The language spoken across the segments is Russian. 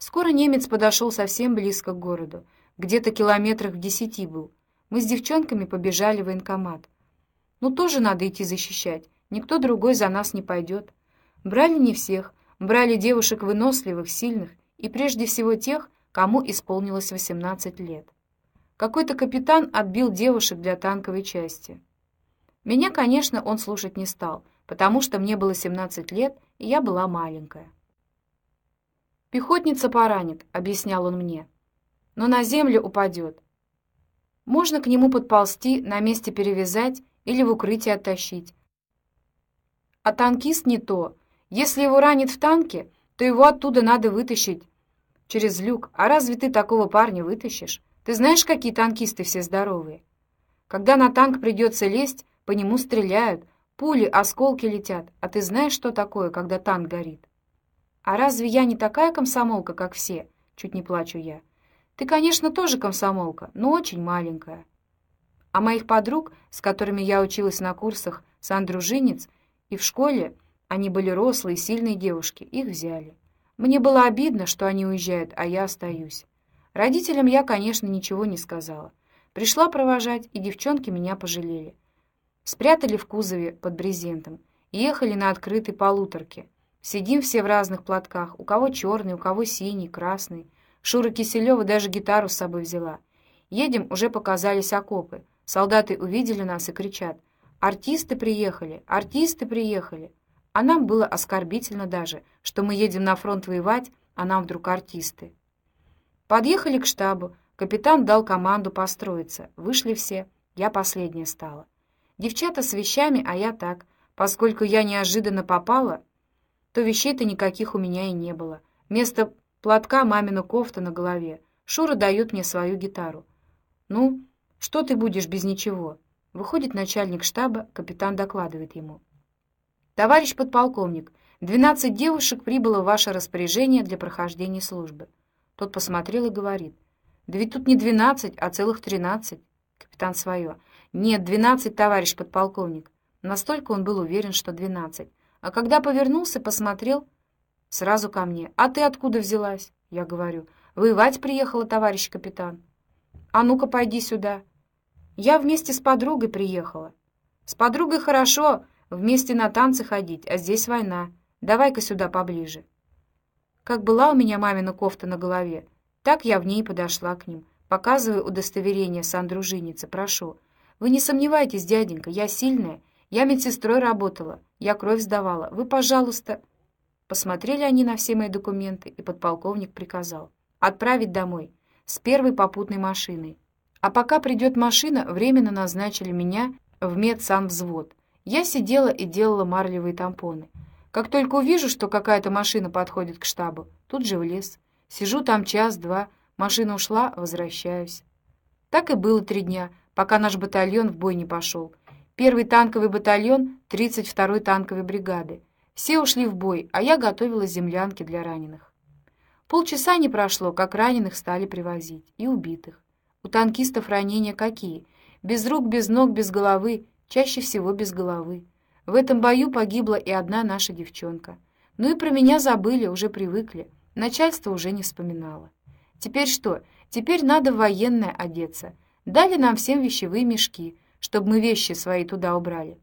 Скоро немец подошел совсем близко к городу, где-то километрах в десяти был. Мы с девчонками побежали в военкомат. Ну, тоже надо идти защищать, никто другой за нас не пойдет. Брали не всех, брали девушек выносливых, сильных и прежде всего тех, кому исполнилось 18 лет. Какой-то капитан отбил девушек для танковой части. Меня, конечно, он слушать не стал, потому что мне было 17 лет, и я была маленькая. «Пехотница поранит», — объяснял он мне, — «но на землю упадет. Можно к нему подползти, на месте перевязать или в укрытие оттащить. А танкист не то. Если его ранит в танке, то его оттуда надо вытащить через люк. А разве ты такого парня вытащишь? Ты знаешь, какие танкисты все здоровые? Когда на танк придется лезть, по нему стреляют, пули, осколки летят. А ты знаешь, что такое, когда танк горит? А разве я не такая комсомолка, как все? Чуть не плачу я. Ты, конечно, тоже комсомолка, но очень маленькая. А моих подруг, с которыми я училась на курсах сан-дружинец, и в школе они были рослые, сильные девушки, их взяли. Мне было обидно, что они уезжают, а я остаюсь. Родителям я, конечно, ничего не сказала. Пришла провожать, и девчонки меня пожалели. Спрятали в кузове под брезентом и ехали на открытой полуторке. Сидим все в разных платках, у кого черный, у кого синий, красный. Шура Киселева даже гитару с собой взяла. Едем, уже показались окопы. Солдаты увидели нас и кричат «Артисты приехали! Артисты приехали!» А нам было оскорбительно даже, что мы едем на фронт воевать, а нам вдруг артисты. Подъехали к штабу, капитан дал команду построиться. Вышли все, я последняя стала. Девчата с вещами, а я так. Поскольку я неожиданно попала, то вещей-то никаких у меня и не было. Вместо платка мамина кофта на голове. Шура дает мне свою гитару. «Ну, что ты будешь без ничего?» Выходит начальник штаба, капитан докладывает ему. «Товарищ подполковник, 12 девушек прибыло в ваше распоряжение для прохождения службы». Тот посмотрел и говорит. «Да ведь тут не 12, а целых 13». Капитан свое. «Нет, 12, товарищ подполковник». Настолько он был уверен, что 12. А когда повернулся, посмотрел сразу ко мне. «А ты откуда взялась?» Я говорю. «Воевать приехала, товарищ капитан». «А ну-ка, пойди сюда». Я вместе с подругой приехала. С подругой хорошо, вместе на танцы ходить, а здесь война. Давай-ка сюда поближе. Как была у меня мамина кофта на голове, так я в ней подошла к ним. Показываю удостоверение сан-дружинницы, прошу. Вы не сомневайтесь, дяденька, я сильная. Я медсестрой работала, я кровь сдавала. Вы, пожалуйста...» Посмотрели они на все мои документы, и подполковник приказал отправить домой с первой попутной машиной. А пока придет машина, временно назначили меня в медсанвзвод. Я сидела и делала марлевые тампоны. Как только увижу, что какая-то машина подходит к штабу, тут же в лес. Сижу там час-два, машина ушла, возвращаюсь. Так и было три дня, пока наш батальон в бой не пошел. Первый танковый батальон 32-й танковой бригады. Все ушли в бой, а я готовила землянки для раненых. Полчаса не прошло, как раненых стали привозить, и убитых. У танкистов ранения какие? Без рук, без ног, без головы, чаще всего без головы. В этом бою погибла и одна наша девчонка. Ну и про меня забыли, уже привыкли. Начальство уже не вспоминало. Теперь что? Теперь надо в военное одеться. Дали нам всем вещевые мешки, чтобы мы вещи свои туда убрали.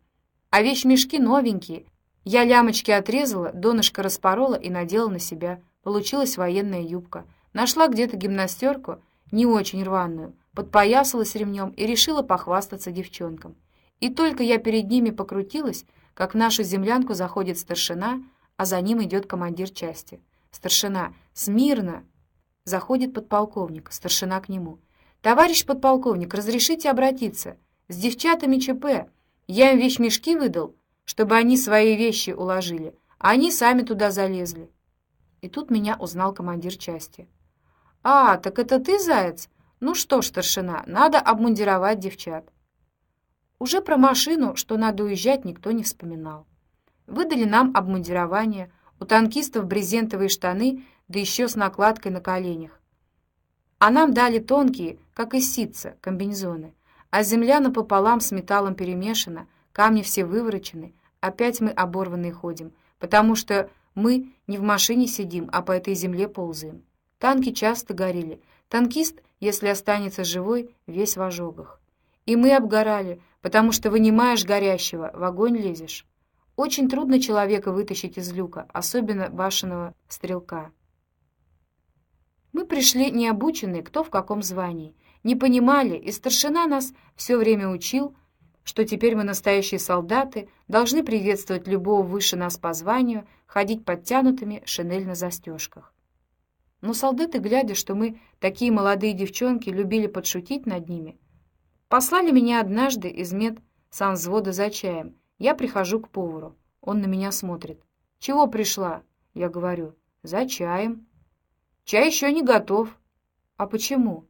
А вещмешки новенькие. Я лямочки отрезала, донышко распорола и надела на себя. Получилась военная юбка. Нашла где-то гимнастерку, не очень рваную, подпоясалась ремнем и решила похвастаться девчонкам. И только я перед ними покрутилась, как в нашу землянку заходит старшина, а за ним идет командир части. Старшина, смирно! Заходит подполковник, старшина к нему. «Товарищ подполковник, разрешите обратиться? С девчатами ЧП. Я им вещмешки выдал, чтобы они свои вещи уложили, а они сами туда залезли». И тут меня узнал командир части. «А, так это ты, заяц? Ну что ж, старшина, надо обмундировать девчат». Уже про машину, что надо уезжать, никто не вспоминал. Выдали нам обмундирование, у танкистов брезентовые штаны, да еще с накладкой на коленях. А нам дали тонкие, как из ситца, комбинезоны. А земля напополам с металлом перемешана, камни все выворочены, опять мы оборванные ходим, потому что мы не в машине сидим, а по этой земле ползаем. Танки часто горели. Танкист, если останется живой, весь в ожогах. И мы обгорали, потому что вынимаешь горящего, в огонь лезешь. Очень трудно человека вытащить из люка, особенно башенного стрелка. Мы пришли необученные, кто в каком звании. Не понимали, и старшина нас все время учил, что теперь мы настоящие солдаты, должны приветствовать любого выше нас по званию, ходить подтянутыми, шинель на застежках. Но солдаты, глядя, что мы, такие молодые девчонки, любили подшутить над ними, послали меня однажды из мед сам взвода за чаем. Я прихожу к повару. Он на меня смотрит. «Чего пришла?» Я говорю. «За чаем». Чай еще не готов. А почему?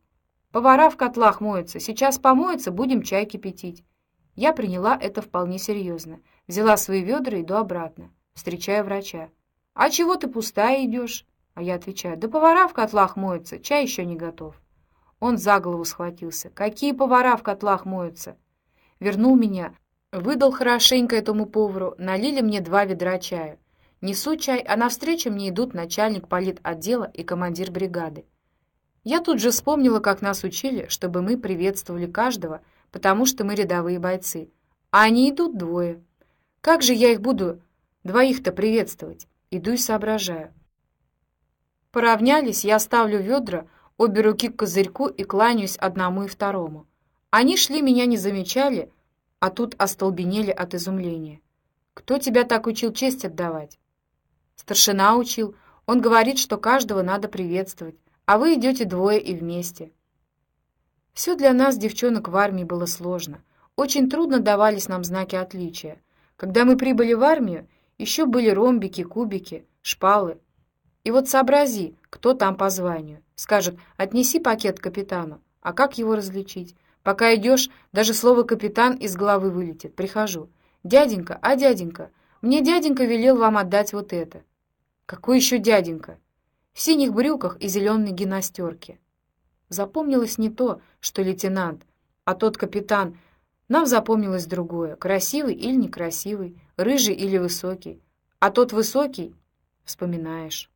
Повара в котлах моются. Сейчас помоются, будем чай кипятить. Я приняла это вполне серьезно. Взяла свои ведра и иду обратно. Встречаю врача. «А чего ты пустая идешь?» А я отвечаю. «Да повара в котлах моются, чай еще не готов». Он за голову схватился. «Какие повара в котлах моются?» Вернул меня, выдал хорошенько этому повару, налили мне два ведра чая. Несу чай, а навстречу мне идут начальник политотдела и командир бригады. Я тут же вспомнила, как нас учили, чтобы мы приветствовали каждого, потому что мы рядовые бойцы. А они идут двое. Как же я их буду двоих-то приветствовать? Иду и соображаю. Поравнялись, я ставлю ведра, обе руки к козырьку и кланяюсь одному и второму. Они шли, меня не замечали, а тут остолбенели от изумления. «Кто тебя так учил честь отдавать?» Старшина учил. Он говорит, что каждого надо приветствовать, а вы идете двое и вместе. Все для нас, девчонок, в армии было сложно. Очень трудно давались нам знаки отличия. Когда мы прибыли в армию, еще были ромбики, кубики, шпалы. И вот сообрази, кто там по званию. Скажут, отнеси пакет капитану. А как его различить? Пока идешь, даже слово «капитан» из головы вылетит. Прихожу. «Дяденька, а дяденька, мне дяденька велел вам отдать вот это». Какой еще дяденька? В синих брюках и зеленой гимнастерке. Запомнилось не то, что лейтенант, а тот капитан. Нам запомнилось другое, красивый или некрасивый, рыжий или высокий. А тот высокий вспоминаешь.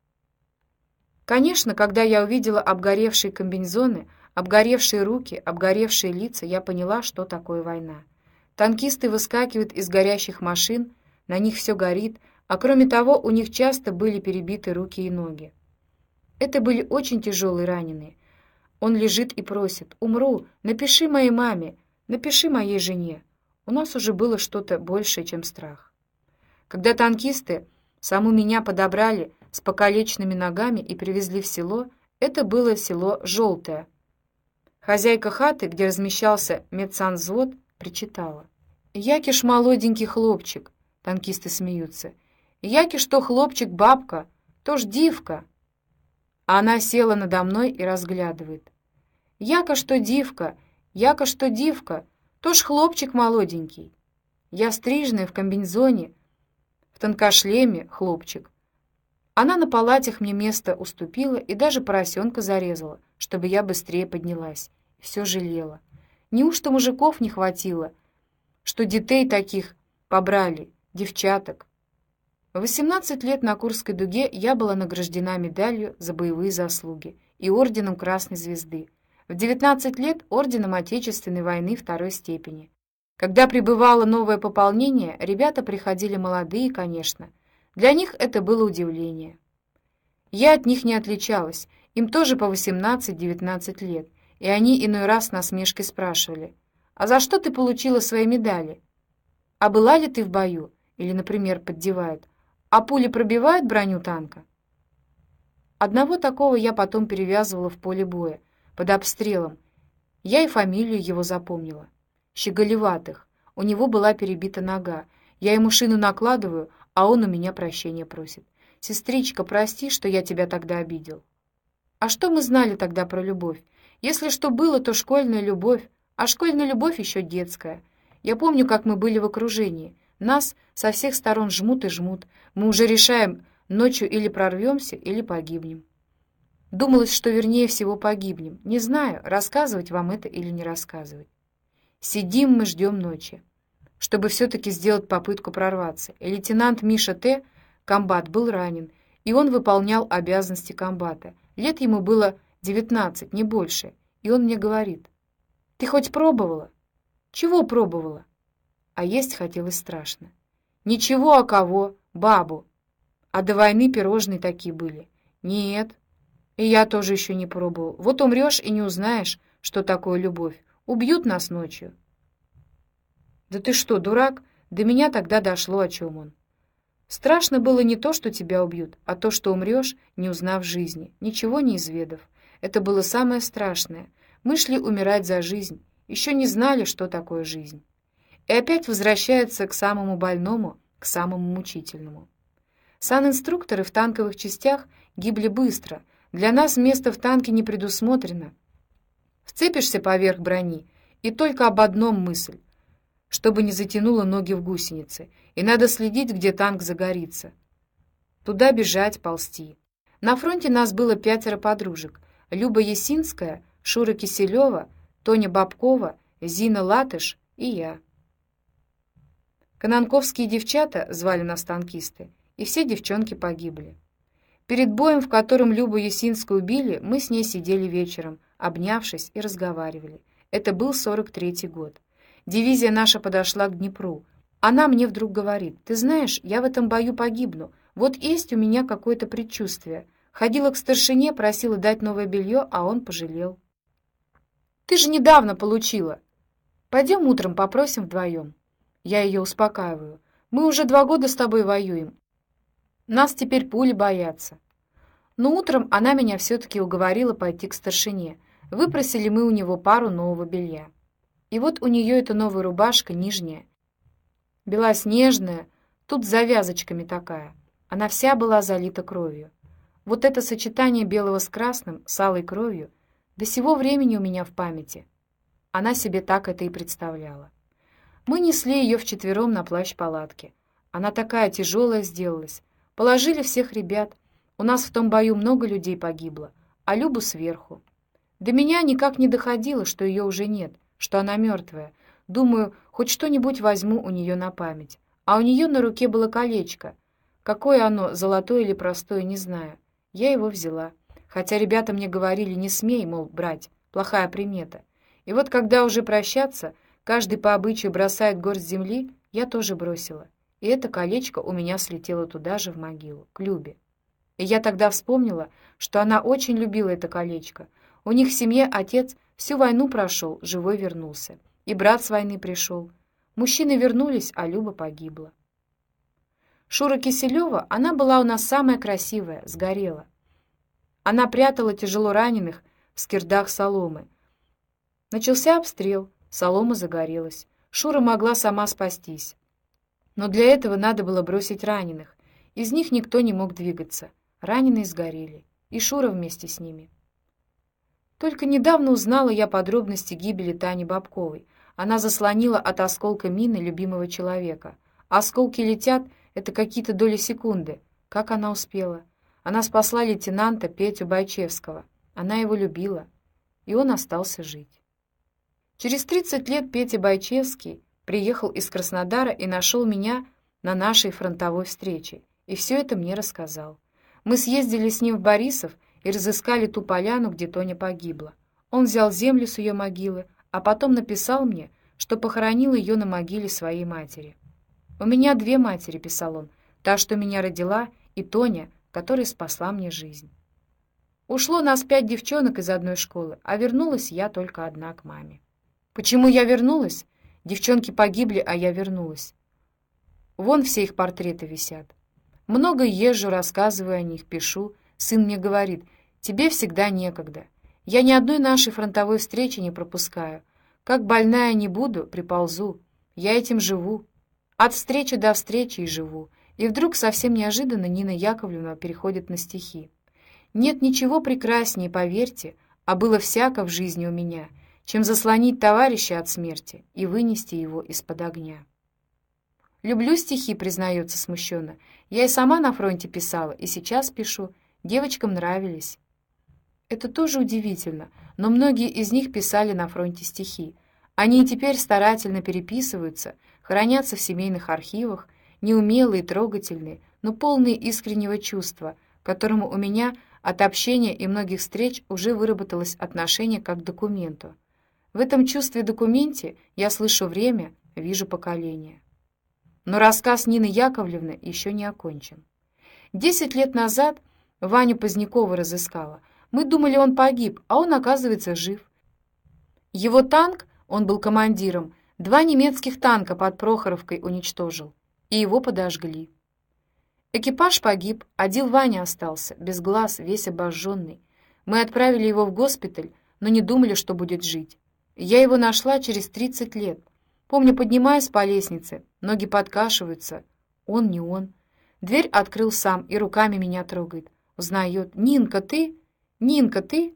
Конечно, когда я увидела обгоревшие комбинезоны, обгоревшие руки, обгоревшие лица, я поняла, что такое война. Танкисты выскакивают из горящих машин, на них все горит, а кроме того, у них часто были перебиты руки и ноги. Это были очень тяжелые раненые. Он лежит и просит, «Умру, напиши моей маме, напиши моей жене». У нас уже было что-то большее, чем страх. Когда танкисты саму меня подобрали с покалеченными ногами и привезли в село, это было село Желтое. Хозяйка хаты, где размещался медсанвзвод, причитала. «Якиш молоденький хлопчик», — танкисты смеются, Яки что хлопчик бабка, то ж дивка. Она села надо мной и разглядывает. Яка что дивка, яка что дивка, то ж хлопчик молоденький. Я стрижная в комбинезоне, в тонкошлеме хлопчик. Она на палатях мне место уступила и даже поросенка зарезала, чтобы я быстрее поднялась. Все жалела. Неужто мужиков не хватило, что детей таких побрали, девчаток? В 18 лет на Курской дуге я была награждена медалью за боевые заслуги и орденом Красной Звезды. В 19 лет орденом Отечественной войны второй степени. Когда прибывало новое пополнение, ребята приходили молодые, конечно. Для них это было удивление. Я от них не отличалась, им тоже по 18-19 лет, и они иной раз насмешкой спрашивали, «А за что ты получила свои медали? А была ли ты в бою?» Или, например, поддевают, а пули пробивают броню танка? Одного такого я потом перевязывала в поле боя, под обстрелом. Я и фамилию его запомнила. Щеголеватых. У него была перебита нога. Я ему шину накладываю, а он у меня прощения просит. «Сестричка, прости, что я тебя тогда обидел». А что мы знали тогда про любовь? Если что было, то школьная любовь, а школьная любовь еще детская. Я помню, как мы были в окружении. Нас со всех сторон жмут и жмут. Мы уже решаем, ночью или прорвемся, или погибнем. Думалось, что вернее всего погибнем. Не знаю, рассказывать вам это или не рассказывать. Сидим мы, ждем ночи, чтобы все-таки сделать попытку прорваться. И лейтенант Миша Т., комбат, был ранен, и он выполнял обязанности комбата. Лет ему было девятнадцать, не больше, и он мне говорит, «Ты хоть пробовала?» «Чего пробовала?» А есть хотелось страшно. «Ничего, а кого? Бабу. А до войны пирожные такие были. Нет. И я тоже еще не пробовал. Вот умрешь и не узнаешь, что такое любовь. Убьют нас ночью». «Да ты что, дурак?» До меня тогда дошло, о чем он. Страшно было не то, что тебя убьют, а то, что умрешь, не узнав жизни, ничего не изведав. Это было самое страшное. Мы шли умирать за жизнь, еще не знали, что такое жизнь. И опять возвращается к самому больному, к самому мучительному. Санинструкторы в танковых частях гибли быстро. Для нас место в танке не предусмотрено. Вцепишься поверх брони, и только об одном мысль — чтобы не затянуло ноги в гусеницы, и надо следить, где танк загорится. Туда бежать, ползти. На фронте нас было пятеро подружек. Люба Есинская, Шура Киселева, Тоня Бабкова, Зина Латыш и я. Кананковские девчата звали нас танкисты, и все девчонки погибли. Перед боем, в котором Любу Есинскую убили, мы с ней сидели вечером, обнявшись и разговаривали. Это был 43-й год. Дивизия наша подошла к Днепру. Она мне вдруг говорит, «Ты знаешь, я в этом бою погибну. Вот есть у меня какое-то предчувствие». Ходила к старшине, просила дать новое белье, а он пожалел. «Ты же недавно получила!» «Пойдем утром попросим вдвоем». Я ее успокаиваю. «Мы уже два года с тобой воюем. Нас теперь пули боятся». Но утром она меня все-таки уговорила пойти к старшине. Выпросили мы у него пару нового белья. И вот у нее эта новая рубашка нижняя, белоснежная, тут с завязочками такая. Она вся была залита кровью. Вот это сочетание белого с красным, с алой кровью, до сего времени у меня в памяти. Она себе так это и представляла. Мы несли ее вчетвером на плащ палатки. Она такая тяжелая сделалась. Положили всех ребят. У нас в том бою много людей погибло, а Любу сверху. До меня никак не доходило, что ее уже нет, что она мертвая. Думаю, хоть что-нибудь возьму у нее на память. А у нее на руке было колечко. Какое оно, золотое или простое, не знаю. Я его взяла. Хотя ребята мне говорили, не смей, мол, брать, плохая примета. И вот когда уже прощаться, каждый по обычаю бросает горсть земли, я тоже бросила. И это колечко у меня слетело туда же, в могилу, к Любе. И я тогда вспомнила, что она очень любила это колечко. У них в семье отец Всю войну прошел, живой вернулся. И брат с войны пришел. Мужчины вернулись, а Люба погибла. Шура Киселева, она была у нас самая красивая, сгорела. Она прятала тяжело раненых в скирдах соломы. Начался обстрел, солома загорелась. Шура могла сама спастись. Но для этого надо было бросить раненых. Из них никто не мог двигаться. Раненые сгорели, и Шура вместе с ними. Только недавно узнала я подробности гибели Тани Бабковой. Она заслонила от осколка мины любимого человека. Осколки летят — это какие-то доли секунды. Как она успела? Она спасла лейтенанта Петю Байчевского. Она его любила, и он остался жить. Через 30 лет Петя Байчевский приехал из Краснодара и нашел меня на нашей фронтовой встрече, и все это мне рассказал. Мы съездили с ним в Борисов и разыскали ту поляну, где Тоня погибла. Он взял землю с ее могилы, а потом написал мне, что похоронил ее на могиле своей матери. «У меня две матери», — писал он, — «та, что меня родила, и Тоня, которая спасла мне жизнь». Ушло нас пять девчонок из одной школы, а вернулась я только одна к маме. Почему я вернулась? Девчонки погибли, а я вернулась. Вон все их портреты висят. Много езжу, рассказываю о них, пишу, Сын мне говорит, тебе всегда некогда. Я ни одной нашей фронтовой встречи не пропускаю. Как больная не буду, приползу. Я этим живу. От встречи до встречи и живу. И вдруг совсем неожиданно Нина Яковлевна переходит на стихи. Нет ничего прекраснее, поверьте, а было всяко в жизни у меня, чем заслонить товарища от смерти и вынести его из-под огня. Люблю стихи, признается смущенно. Я и сама на фронте писала, и сейчас пишу, Девочкам нравились. Это тоже удивительно, но многие из них писали на фронте стихи. Они и теперь старательно переписываются, хранятся в семейных архивах, неумелые, трогательные, но полные искреннего чувства, которому у меня От общения и многих встреч уже выработалось отношение как к документу. В этом чувстве-документе я слышу время, вижу поколение. Но рассказ Нины Яковлевны еще не окончен. Десять лет назад Ваню Позднякова разыскала. Мы думали, он погиб, а он, оказывается, жив. Его танк, он был командиром, два немецких танка под Прохоровкой уничтожил, и его подожгли. Экипаж погиб, один Ваня остался, без глаз, весь обожженный. Мы отправили его в госпиталь, но не думали, что будет жить. Я его нашла через 30 лет. Помню, поднимаюсь по лестнице, ноги подкашиваются. Он не он. Дверь открыл сам и руками меня трогает. Узнает. «Нинка, ты? Нинка, ты?»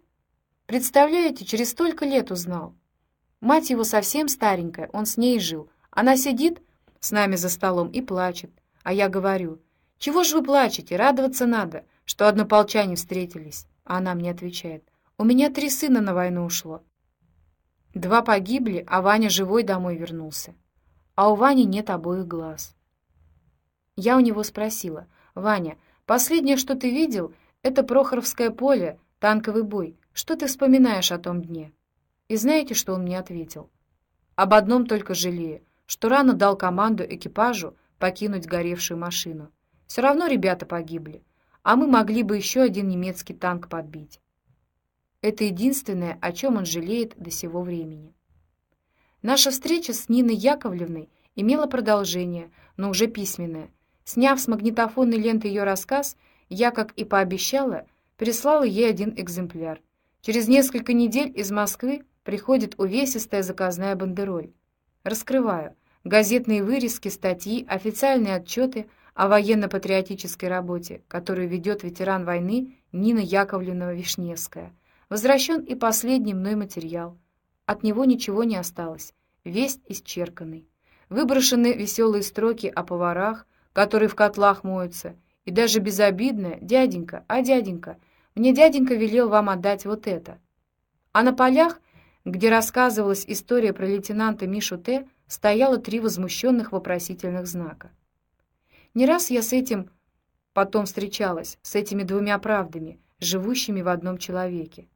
Представляете, через столько лет узнал. Мать его совсем старенькая, он с ней жил. Она сидит с нами за столом и плачет. А я говорю, чего же вы плачете? Радоваться надо, что однополчане встретились. А она мне отвечает: "У меня три сына на войну ушло. Два погибли, а Ваня живой домой вернулся. А у Вани нет обоих глаз". Я у него спросила: "Ваня, последнее, что ты видел, это Прохоровское поле, танковый бой. Что ты вспоминаешь о том дне?" И знаете, что он мне ответил? Об одном только жалею, что рано дал команду экипажу покинуть горевшую машину. Все равно ребята погибли, а мы могли бы еще один немецкий танк подбить. Это единственное, о чем он жалеет до сего времени. Наша встреча с Ниной Яковлевной имела продолжение, но уже письменное. Сняв с магнитофонной ленты ее рассказ, я, как и пообещала, прислала ей один экземпляр. Через несколько недель из Москвы приходит увесистая заказная бандероль. Раскрываю. Газетные вырезки, статьи, официальные отчеты о военно-патриотической работе, которую ведет ветеран войны Нина Яковлевна Вишневская. Возвращен и последний мной материал. От него ничего не осталось, весь исчерканный. Выброшены веселые строки о поварах, которые в котлах моются, и даже безобидное «Дяденька, а дяденька, мне дяденька велел вам отдать вот это». А на полях, где рассказывалась история про лейтенанта Мишу Т., стояло три возмущенных вопросительных знака. Не раз я с этим потом встречалась, с этими двумя правдами, живущими в одном человеке.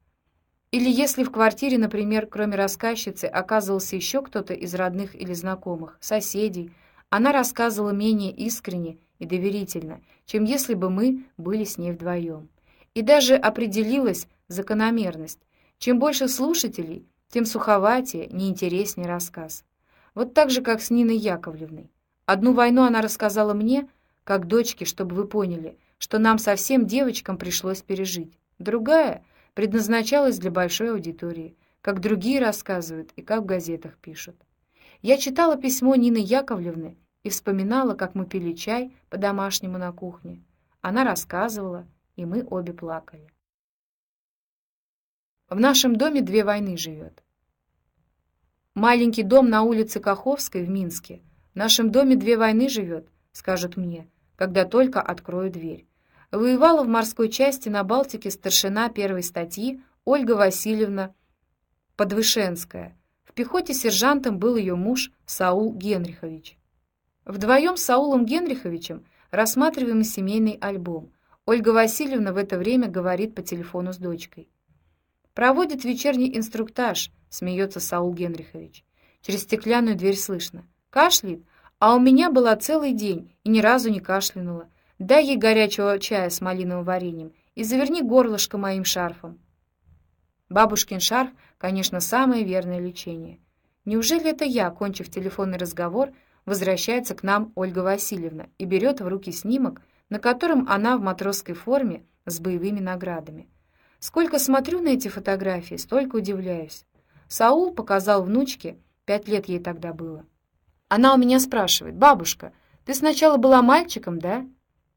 Или если в квартире, например, кроме рассказчицы, оказывался еще кто-то из родных или знакомых, соседей, она рассказывала менее искренне и доверительно, чем если бы мы были с ней вдвоем. И даже определилась закономерность. Чем больше слушателей, тем суховатее, неинтереснее рассказ. Вот так же, как с Ниной Яковлевной. Одну войну она рассказала мне, как дочке, чтобы вы поняли, что нам совсем девочкам пришлось пережить. Другая предназначалась для большой аудитории, как другие рассказывают и как в газетах пишут. Я читала письмо Нины Яковлевны и вспоминала, как мы пили чай по-домашнему на кухне. Она рассказывала, и мы обе плакали. В нашем доме две войны живет. Маленький дом на улице Каховской в Минске — в нашем доме две войны живет, скажут мне, когда только открою дверь. Воевала в морской части на Балтике старшина первой статьи Ольга Васильевна Подвышенская. В пехоте сержантом был ее муж Саул Генрихович. Вдвоем с Саулом Генриховичем рассматриваем семейный альбом. Ольга Васильевна в это время говорит по телефону с дочкой. Проводит вечерний инструктаж, смеется Саул Генрихович. Через стеклянную дверь слышно: Кашляет, а у меня была целый день и ни разу не кашлянула. Дай ей горячего чая с малиновым вареньем и заверни горлышко моим шарфом. Бабушкин шарф, конечно, самое верное лечение. Неужели это я, кончив телефонный разговор, возвращается к нам Ольга Васильевна и берет в руки снимок, на котором она в матросской форме с боевыми наградами. Сколько смотрю на эти фотографии, столько удивляюсь. Саул показал внучке, пять лет ей тогда было. Она у меня спрашивает, «Бабушка, ты сначала была мальчиком, да?»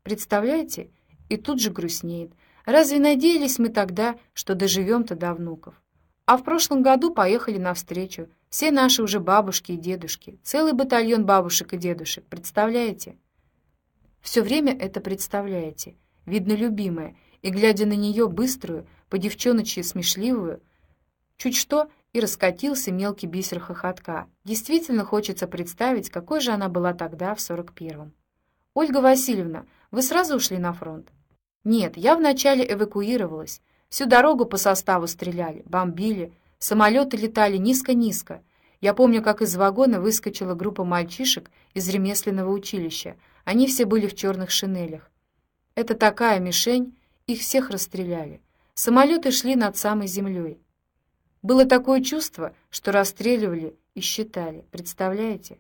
Представляете? И тут же грустнеет. Разве надеялись мы тогда, что доживем-то до внуков? А в прошлом году поехали навстречу. Все наши уже бабушки и дедушки. Целый батальон бабушек и дедушек. Представляете? Все время это представляете. Видно, любимая. И, глядя на нее быструю, по девчоночьи смешливую, чуть что и раскатился мелкий бисер хохотка. Действительно хочется представить, какой же она была тогда, в сорок первом. «Ольга Васильевна, вы сразу ушли на фронт?» Нет, я вначале эвакуировалась. Всю дорогу по составу стреляли, бомбили, самолеты летали низко-низко. Я помню, как из вагона выскочила группа мальчишек из ремесленного училища. Они все были в черных шинелях. Это такая мишень, их всех расстреляли. Самолеты шли над самой землей. Было такое чувство, что расстреливали и считали. Представляете?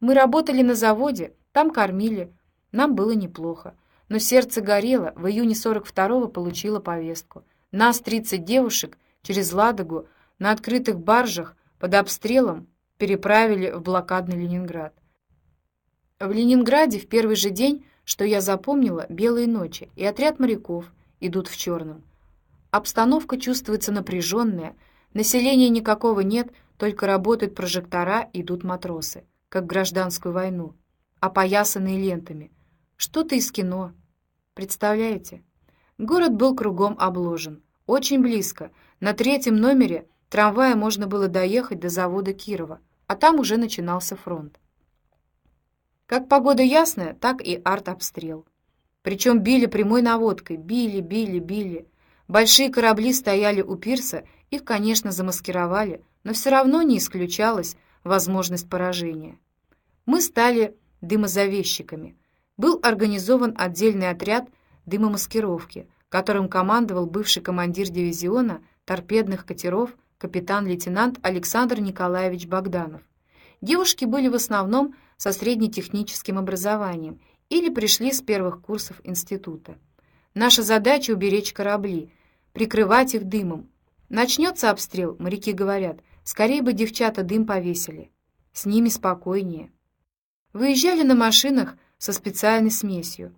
Мы работали на заводе, там кормили. Нам было неплохо. Но сердце горело. В июне 42-го получила повестку. Нас, 30 девушек, через Ладогу, на открытых баржах, под обстрелом, переправили в блокадный Ленинград. В Ленинграде в первый же день, что я запомнила, белые ночи, и отряд моряков идут в черном. Обстановка чувствуется напряженная, населения никакого нет, только работают прожектора, идут матросы, как в гражданскую войну, опоясанные лентами. Что-то из кино. Представляете? Город был кругом обложен. Очень близко. На третьем номере трамвая можно было доехать до завода Кирова, а там уже начинался фронт. Как погода ясная, так и артобстрел. Причем били прямой наводкой, били, били, били. Большие корабли стояли у пирса, их, конечно, замаскировали, но все равно не исключалась возможность поражения. Мы стали дымозавещиками. Был организован отдельный отряд дымомаскировки, которым командовал бывший командир дивизиона торпедных катеров капитан-лейтенант Александр Николаевич Богданов. Девушки были в основном со среднетехническим образованием или пришли с первых курсов института. Наша задача — уберечь корабли, прикрывать их дымом. Начнется обстрел, моряки говорят, скорее бы девчата дым повесили. С ними спокойнее. Выезжали на машинах со специальной смесью.